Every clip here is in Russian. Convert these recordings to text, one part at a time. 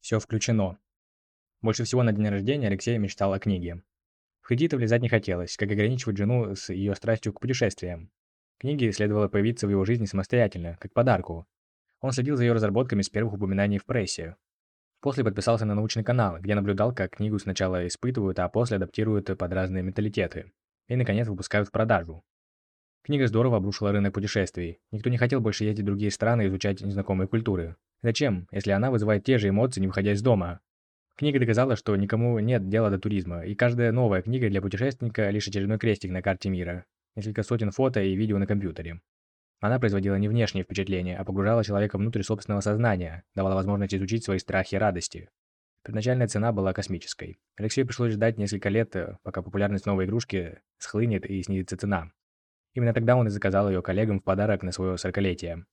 Все включено. Больше всего на день рождения Алексей мечтал о книге. В кредиты влезать не хотелось, как ограничивать жену с ее страстью к путешествиям. Книге следовало появиться в его жизни самостоятельно, как подарку. Он следил за ее разработками с первых упоминаний в прессе. После подписался на научный канал, где наблюдал, как книгу сначала испытывают, а после адаптируют под разные менталитеты. И, наконец, выпускают в продажу. Книга здорово обрушила рынок путешествий. Никто не хотел больше ездить в другие страны и изучать незнакомые культуры. Зачем, если она вызывает те же эмоции, не выходя из дома? Книга доказала, что никому нет дела до туризма, и каждая новая книга для путешественника – лишь очередной крестик на карте мира. Несколько сотен фото и видео на компьютере. Она производила не внешнее впечатление, а погружала человека внутрь собственного сознания, давала возможность изучить свои страхи и радости. Первоначальная цена была космической. Алексею пришлось ждать несколько лет, пока популярность новой игрушки схлынет и снизится цена. Именно тогда он и заказал ее коллегам в подарок на свое сорокалетие.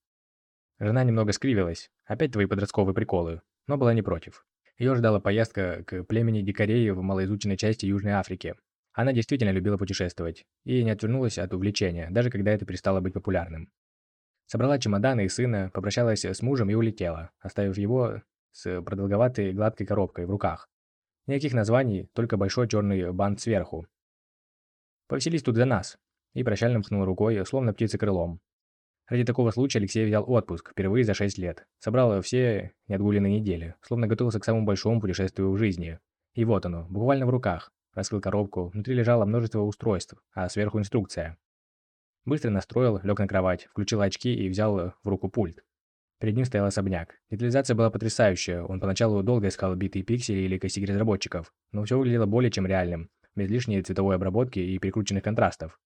Жена немного скривилась. Опять твои подростковые приколы. Но была не против. Ее ждала поездка к племени дикарей в малоизученной части Южной Африки. Она действительно любила путешествовать и не отвернулась от увлечения, даже когда это перестало быть популярным. Собрала чемоданы и сына, попрощалась с мужем и улетела, оставив его с продолговатой гладкой коробкой в руках. Никаких названий, только большой черный бант сверху. Повеселись тут за нас и прощально махнул рукой, словно птица крылом. Ради такого случая Алексей взял отпуск, впервые за 6 лет. Собрал все неотгуленные недели, словно готовился к самому большому путешествию в жизни. И вот оно, буквально в руках. Раскрыл коробку, внутри лежало множество устройств, а сверху инструкция. Быстро настроил, лег на кровать, включил очки и взял в руку пульт. Перед ним стоял особняк. Детализация была потрясающая, он поначалу долго искал битые пиксели или косяки разработчиков, но все выглядело более чем реальным, без лишней цветовой обработки и перекрученных контрастов.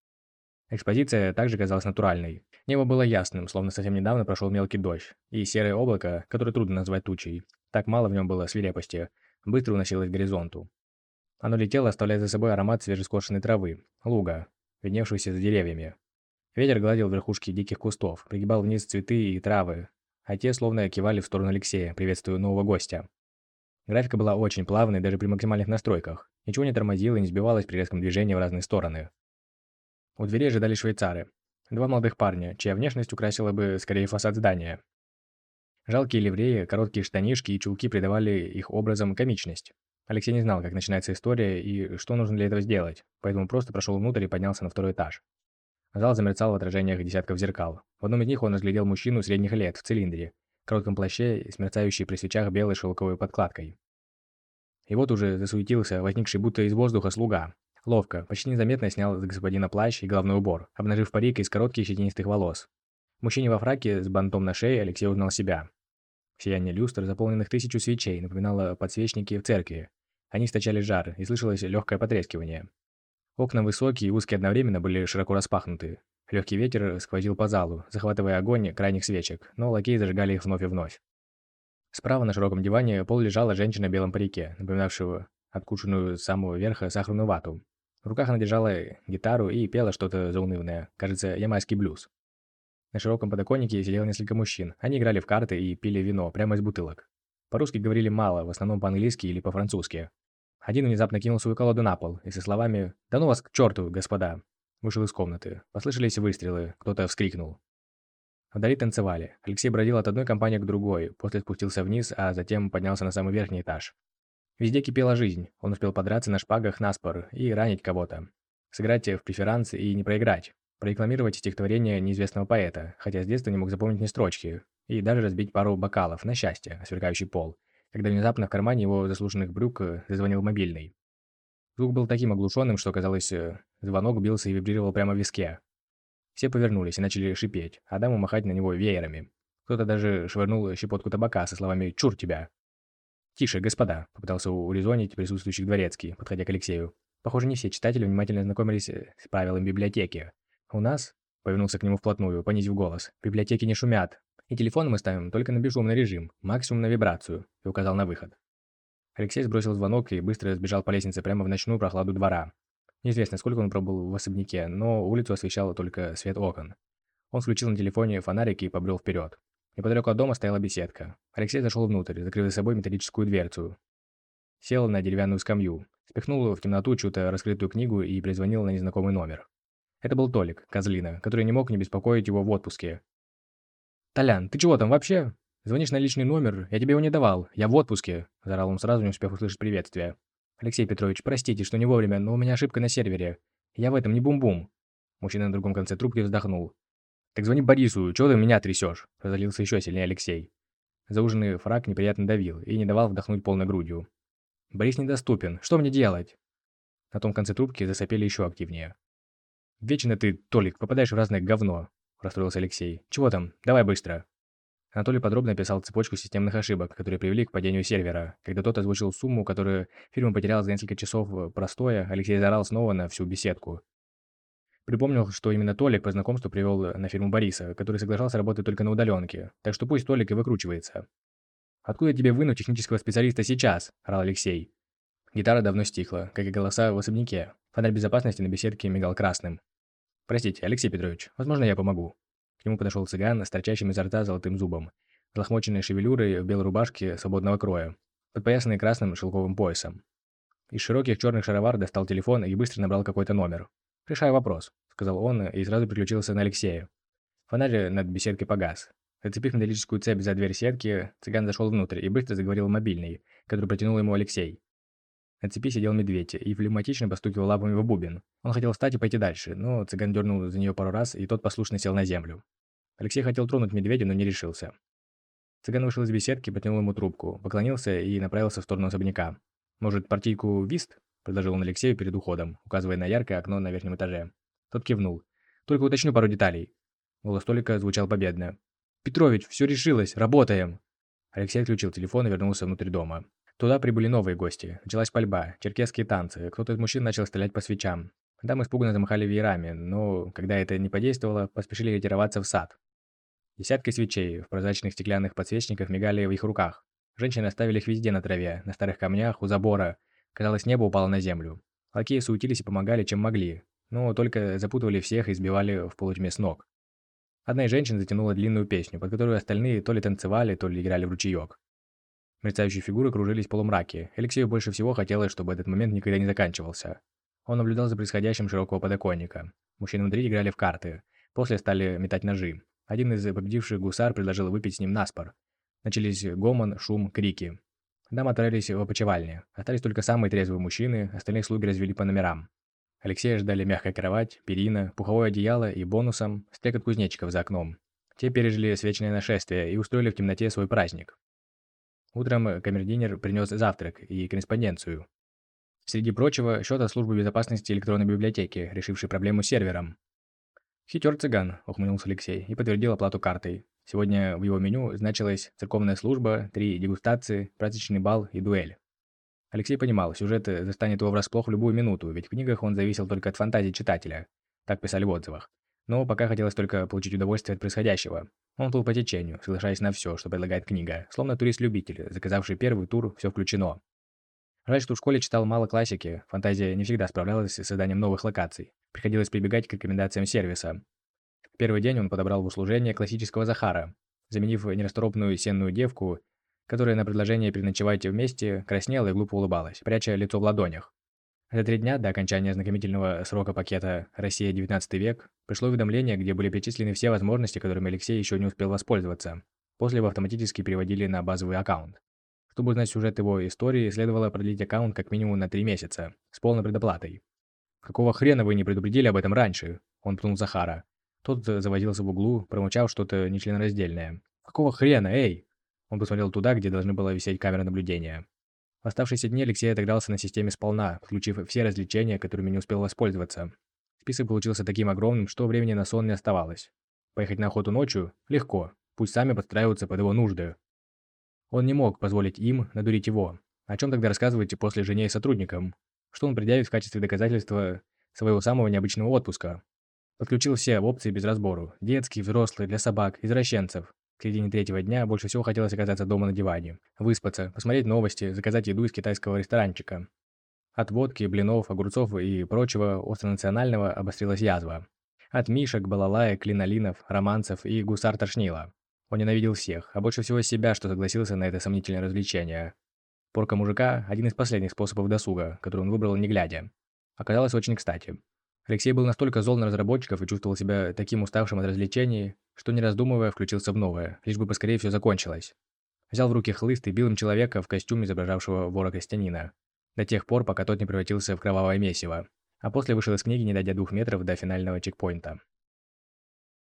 Экспозиция также казалась натуральной. Небо было ясным, словно совсем недавно прошел мелкий дождь, и серое облако, которое трудно назвать тучей, так мало в нем было свирепости, быстро уносилось к горизонту. Оно летело, оставляя за собой аромат свежескошенной травы, луга, видневшегося за деревьями. Ветер гладил верхушки диких кустов, пригибал вниз цветы и травы, а те словно кивали в сторону Алексея, приветствуя нового гостя. Графика была очень плавной даже при максимальных настройках. Ничего не тормозило и не сбивалось при резком движении в разные стороны. У двери ожидали швейцары. Два молодых парня, чья внешность украсила бы скорее фасад здания. Жалкие ливреи, короткие штанишки и чулки придавали их образом комичность. Алексей не знал, как начинается история и что нужно для этого сделать, поэтому просто прошел внутрь и поднялся на второй этаж. Зал замерцал в отражениях десятков зеркал. В одном из них он разглядел мужчину средних лет в цилиндре, коротком плаще с мерцающей при свечах белой шелковой подкладкой. И вот уже засуетился возникший будто из воздуха слуга, Ловко, почти незаметно снял с господина плащ и головной убор, обнажив парик из коротких щетинистых волос. Мужчине во фраке с бантом на шее Алексей узнал себя. Сияние люстр, заполненных тысячу свечей, напоминало подсвечники в церкви. Они источали жар, и слышалось легкое потрескивание. Окна высокие и узкие одновременно были широко распахнуты. Легкий ветер сквозил по залу, захватывая огонь крайних свечек, но лакеи зажигали их вновь и вновь. Справа на широком диване пол лежала женщина в белом парике, напоминавшего откушенную с самого верха сахарную вату. В руках она держала гитару и пела что-то заунывное, кажется, ямайский блюз. На широком подоконнике сидело несколько мужчин. Они играли в карты и пили вино прямо из бутылок. По-русски говорили мало, в основном по-английски или по-французски. Один внезапно кинул свою колоду на пол и со словами «Да ну вас к черту, господа!» вышел из комнаты. Послышались выстрелы, кто-то вскрикнул. Вдали танцевали. Алексей бродил от одной компании к другой, после спустился вниз, а затем поднялся на самый верхний этаж. Везде кипела жизнь. Он успел подраться на шпагах наспор и ранить кого-то. Сыграть в преферанс и не проиграть. Прорекламировать стихотворение неизвестного поэта, хотя с детства не мог запомнить ни строчки. И даже разбить пару бокалов, на счастье, сверкающий пол. Когда внезапно в кармане его заслуженных брюк э, зазвонил мобильный. Звук был таким оглушенным, что, казалось, э, звонок бился и вибрировал прямо в виске. Все повернулись и начали шипеть, а даму махать на него веерами. Кто-то даже швырнул щепотку табака со словами «Чур тебя!». «Тише, господа», — попытался урезонить присутствующих дворецкий, подходя к Алексею. Похоже, не все читатели внимательно знакомились э, с правилами библиотеки. «У нас», — повернулся к нему вплотную, понизив голос, — «библиотеки не шумят. И телефон мы ставим только на бесшумный режим, максимум на вибрацию», — и указал на выход. Алексей сбросил звонок и быстро сбежал по лестнице прямо в ночную прохладу двора. Неизвестно, сколько он пробыл в особняке, но улицу освещал только свет окон. Он включил на телефоне фонарик и побрел вперед. Неподалеку от дома стояла беседка. Алексей зашел внутрь, закрыв за собой металлическую дверцу. Сел на деревянную скамью, спихнул в темноту чью-то раскрытую книгу и призвонил на незнакомый номер. Это был Толик, козлина, который не мог не беспокоить его в отпуске. «Толян, ты чего там вообще?» «Звонишь на личный номер, я тебе его не давал, я в отпуске», – заорал он сразу, не успев услышать приветствие. «Алексей Петрович, простите, что не вовремя, но у меня ошибка на сервере. Я в этом не бум-бум». Мужчина на другом конце трубки вздохнул. «Так звони Борису, чего ты меня трясешь?» – разозлился еще сильнее Алексей. Зауженный фраг неприятно давил и не давал вдохнуть полной грудью. «Борис недоступен. Что мне делать?» На том конце трубки засопели еще активнее. «Вечно ты, Толик, попадаешь в разное говно», – расстроился Алексей. «Чего там? Давай быстро». Анатолий подробно описал цепочку системных ошибок, которые привели к падению сервера. Когда тот озвучил сумму, которую фирма потеряла за несколько часов э, простоя, Алексей заорал снова на всю беседку. Припомнил, что именно Толик по знакомству привел э, на фирму Бориса, который соглашался работать только на удаленке, так что пусть Толик и выкручивается. «Откуда тебе вынуть технического специалиста сейчас?» – орал Алексей. Гитара давно стихла, как и голоса в особняке. Фонарь безопасности на беседке мигал красным. «Простите, Алексей Петрович, возможно, я помогу?» К нему подошел цыган с торчащим изо рта золотым зубом, лохмоченной шевелюрой в белой рубашке свободного кроя, подпоясанной красным шелковым поясом. Из широких черных шаровар достал телефон и быстро набрал какой-то номер. «Решаю вопрос», — сказал он и сразу переключился на Алексея. Фонарь над беседкой погас. Зацепив металлическую цепь за дверь сетки, цыган зашел внутрь и быстро заговорил мобильный, который протянул ему Алексей. На цепи сидел медведь и флегматично постукивал лапами в бубен. Он хотел встать и пойти дальше, но цыган дернул за нее пару раз, и тот послушно сел на землю. Алексей хотел тронуть медведя, но не решился. Цыган вышел из беседки, потянул ему трубку, поклонился и направился в сторону особняка. «Может, партийку вист?» – предложил он Алексею перед уходом, указывая на яркое окно на верхнем этаже. Тот кивнул. «Только уточню пару деталей». Голос Толика звучал победно. «Петрович, все решилось, работаем!» Алексей отключил телефон и вернулся внутрь дома. Туда прибыли новые гости. Началась пальба, черкесские танцы, кто-то из мужчин начал стрелять по свечам. Дамы испуганно замахали веерами, но, когда это не подействовало, поспешили ретироваться в сад. Десятки свечей в прозрачных стеклянных подсвечниках мигали в их руках. Женщины оставили их везде на траве, на старых камнях, у забора. Казалось, небо упало на землю. Лакеи суетились и помогали, чем могли, но только запутывали всех и сбивали в полутьме с ног. Одна из женщин затянула длинную песню, под которую остальные то ли танцевали, то ли играли в ручеек. Мерцающие фигуры кружились в полумраке. Алексею больше всего хотелось, чтобы этот момент никогда не заканчивался. Он наблюдал за происходящим широкого подоконника. Мужчины внутри играли в карты. После стали метать ножи. Один из победивших гусар предложил выпить с ним наспор. Начались гомон, шум, крики. Дамы отправились в опочивальне. Остались только самые трезвые мужчины, остальные слуги развели по номерам. Алексея ждали мягкая кровать, перина, пуховое одеяло и бонусом стрекот кузнечиков за окном. Те пережили свечное нашествие и устроили в темноте свой праздник. Утром камердинер принес завтрак и корреспонденцию. Среди прочего, счет от службы безопасности электронной библиотеки, решившей проблему с сервером. «Хитер цыган», — ухмыльнулся Алексей и подтвердил оплату картой. Сегодня в его меню значилась церковная служба, три дегустации, праздничный бал и дуэль. Алексей понимал, сюжет застанет его врасплох в любую минуту, ведь в книгах он зависел только от фантазии читателя. Так писали в отзывах. Но пока хотелось только получить удовольствие от происходящего. Он плыл по течению, соглашаясь на все, что предлагает книга, словно турист-любитель, заказавший первый тур «Все включено». Жаль, что в школе читал мало классики, фантазия не всегда справлялась с созданием новых локаций. Приходилось прибегать к рекомендациям сервиса. Первый день он подобрал в услужение классического Захара, заменив нерасторопную сенную девку, которая на предложение переночевать вместе краснела и глупо улыбалась, пряча лицо в ладонях. За три дня до окончания ознакомительного срока пакета «Россия, 19 век» пришло уведомление, где были перечислены все возможности, которыми Алексей еще не успел воспользоваться. После его автоматически переводили на базовый аккаунт. Чтобы узнать сюжет его истории, следовало продлить аккаунт как минимум на три месяца, с полной предоплатой. «Какого хрена вы не предупредили об этом раньше?» Он пнул Захара. Тот завозился в углу, промычал что-то нечленораздельное. «Какого хрена, эй?» Он посмотрел туда, где должны была висеть камера наблюдения. В оставшиеся дни Алексей отыгрался на системе сполна, включив все развлечения, которыми не успел воспользоваться. Список получился таким огромным, что времени на сон не оставалось. Поехать на охоту ночью? Легко. Пусть сами подстраиваются под его нужды. Он не мог позволить им надурить его. О чем тогда рассказывать после жене и сотрудникам? Что он предъявит в качестве доказательства своего самого необычного отпуска? Подключил все опции без разбору. Детский, взрослый, для собак, извращенцев. К середине третьего дня больше всего хотелось оказаться дома на диване, выспаться, посмотреть новости, заказать еду из китайского ресторанчика. От водки, блинов, огурцов и прочего остронационального обострилась язва. От мишек, балалаек, клинолинов, романцев и гусар тошнило. Он ненавидел всех, а больше всего себя, что согласился на это сомнительное развлечение. Порка мужика – один из последних способов досуга, который он выбрал не глядя. Оказалось очень кстати. Алексей был настолько зол на разработчиков и чувствовал себя таким уставшим от развлечений, что не раздумывая включился в новое, лишь бы поскорее все закончилось. Взял в руки хлыст и бил им человека в костюме, изображавшего вора крестьянина, до тех пор, пока тот не превратился в кровавое месиво, а после вышел из книги, не дойдя двух метров до финального чекпоинта.